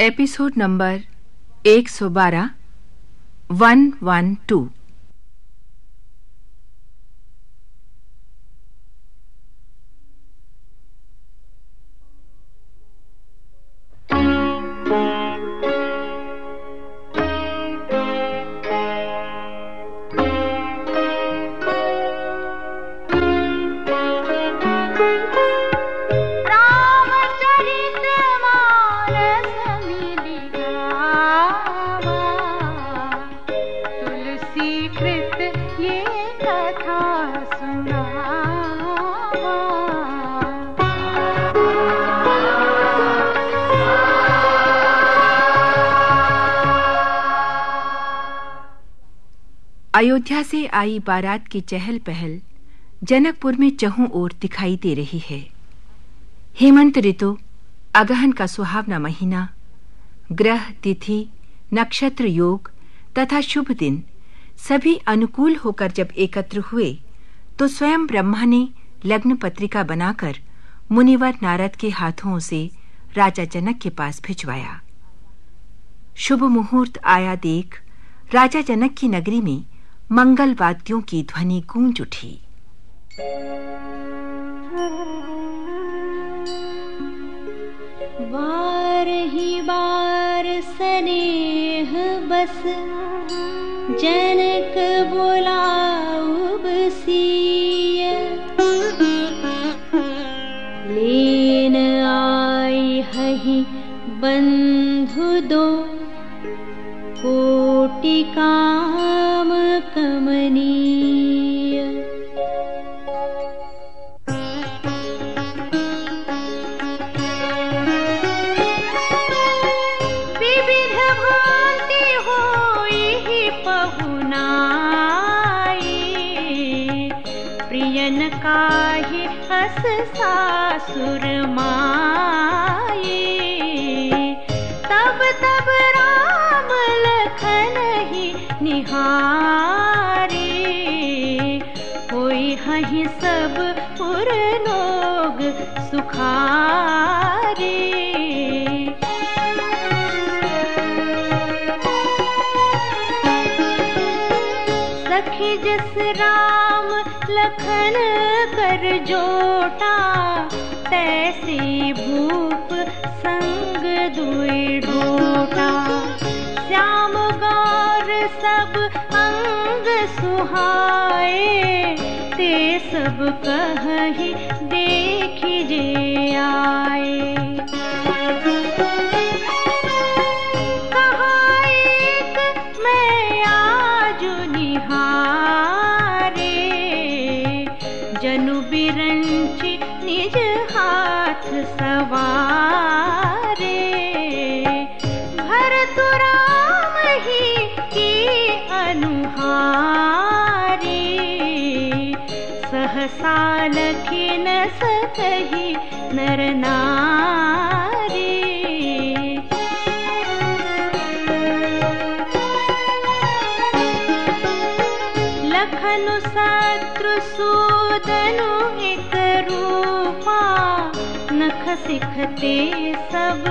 Episode number 112 112 Ayodhya से आई बारात की चहल पहल जनकपुर में चहु ओर दिखाई दे रही है। हेमंत ऋतु, अगहन का सुहावना महीना, ग्रह, तिथि, नक्षत्र योग तथा शुभ दिन सभी अनुकूल होकर जब एकत्र हुए तो स्वयं ब्रह्मा ने लग्न पत्रिका बनाकर मुनिवर नारद के हाथों से राजा जनक के पास भिजवाया। शुभ मुहूर्त आया देख राजा जनक की नगरी में मंगल वाद्यों की ध्वनि गूंज उठी। बार ही बार सनेह बस, जनक बोलाऊ लेन आई हही बंधु दो, कोटि सासुर माई तब तब राम लखन ही निहारे। होई हही सब पुर सुखारे। सखी जस राम लखन कर जोटा, तैसे भूप संग दुई डोटा। श्याम गौर सब अंग सुहाए, ते सब कही देखी जे आए। हाथ सवारे। भरत राम ही की अनुहारे। सहसा लखिन सकही नर नारी। लखनु शत्रु सिखते सब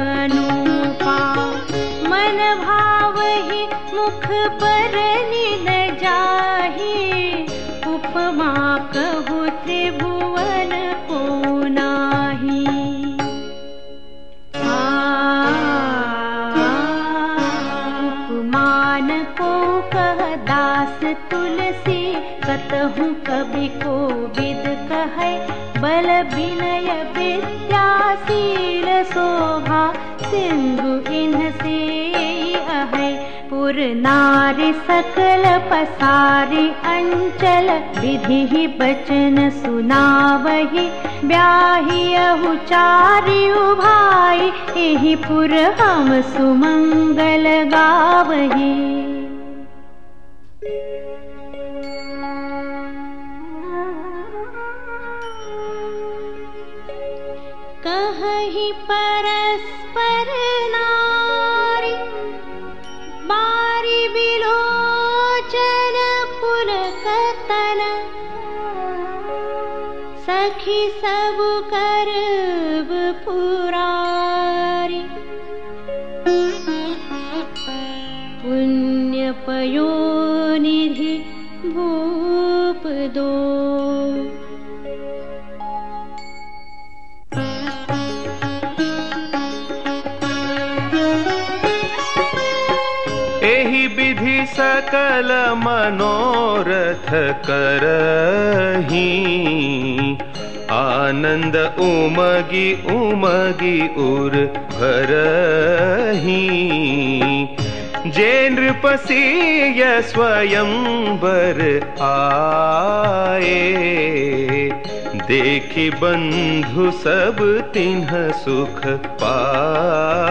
अनूपा। मन भाव ही मुख पर न जाही। उपमा कवि को विद कहे बल विनय विद्याशील शोभा सिंधु इन से अहै। पुर नारी सकल पसारी अंचल विधि बचन सुनावही। ब्याही चारि भाई एहि पुर हम सुमंगल गावही सखी सब कर पुरारी। पुण्य पयो निधि भूप दो। विधि सकल मनोरथ करही। आनंद उमगी उमगी उर भरही। जे नृपसीय स्वयंवर आए। देखी बंधु सब तिन्ह सुख पाए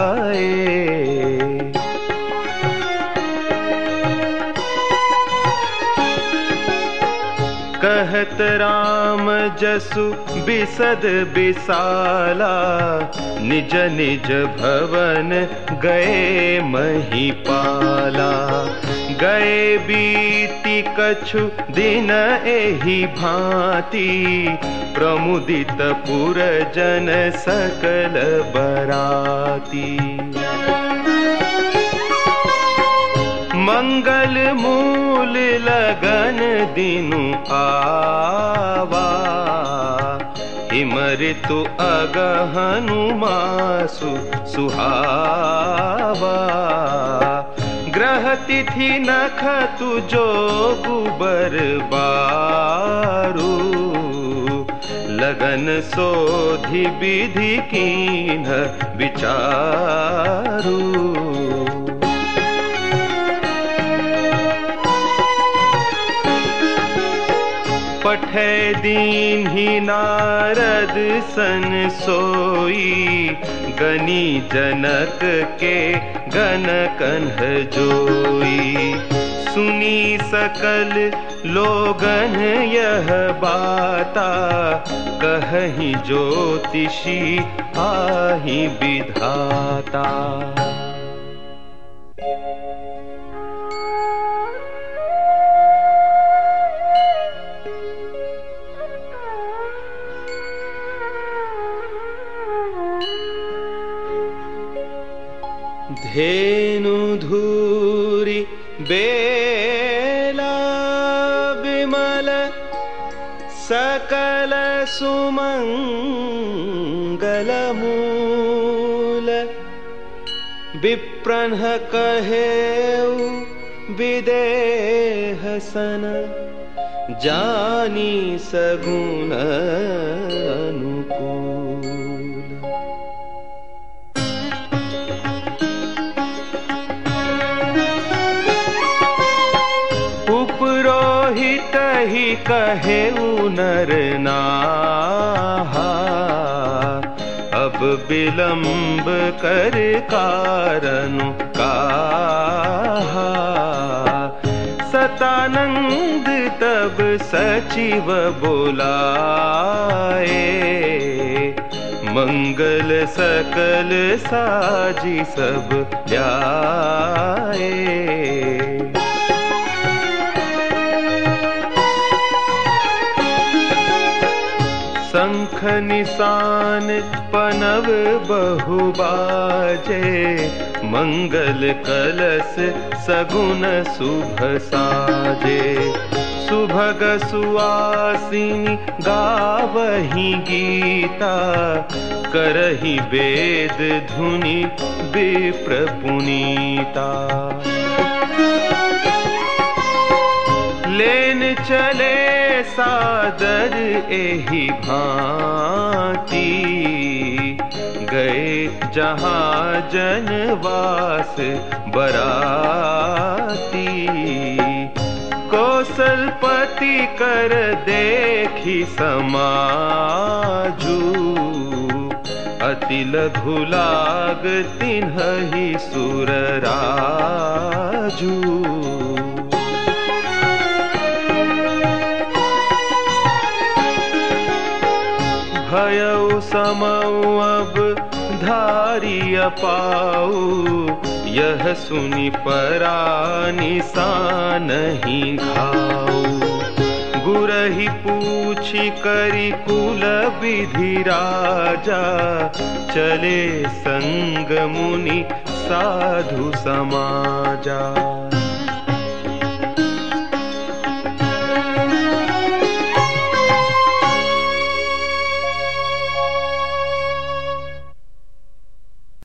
कहत राम जसु बिसद बिसाला। निज निज भवन गए महिपाला। गए बीती कछु दिन एही भांति। प्रमुदित पुर जन सकल बराती। मंगल मूल लगन दिनु आवा। हिमऋतु अगहनु मासु सुहावा। ग्रह तिथि नख तुजो गुबर बारू लगन सोधि विधि कीन विचारू पठे दीन ही नारद सन सोई। गनी जनक के गन कन्ह जोई। सुनी सकल लोगन यह बाता। कहीं ज्योतिषी आही विधाता। सुमङ्गलमूल। विप्रन् कहे विदे जानी सगुण अनुकूल कहे नर नाहा। अब विलंब कर कारण कहा सतानंद तब सचिव बोलाए, मंगल सकल साजी सब ल्याए शंख निशान पनव बहुबाजे मंगल कलश सगुन शुभ साजे। सुभग सुवासिनी गावही गीता, करही वेद धुनि विप्र पुनीता। लेन चले सादर एही भांति। गए जहाँ जनवास बराती। कौशलपति कर देखी समाजू। अति लघु लाग तिन्हि सुर राजू। धारिय पाओ यह सुनि परानी निशान नहीं घाऊ। गुरही पूछी करी कुल विधि राजा, चले संग मुनि साधु समाजा।